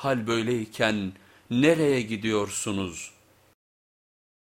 Hal böyleyken nereye gidiyorsunuz?''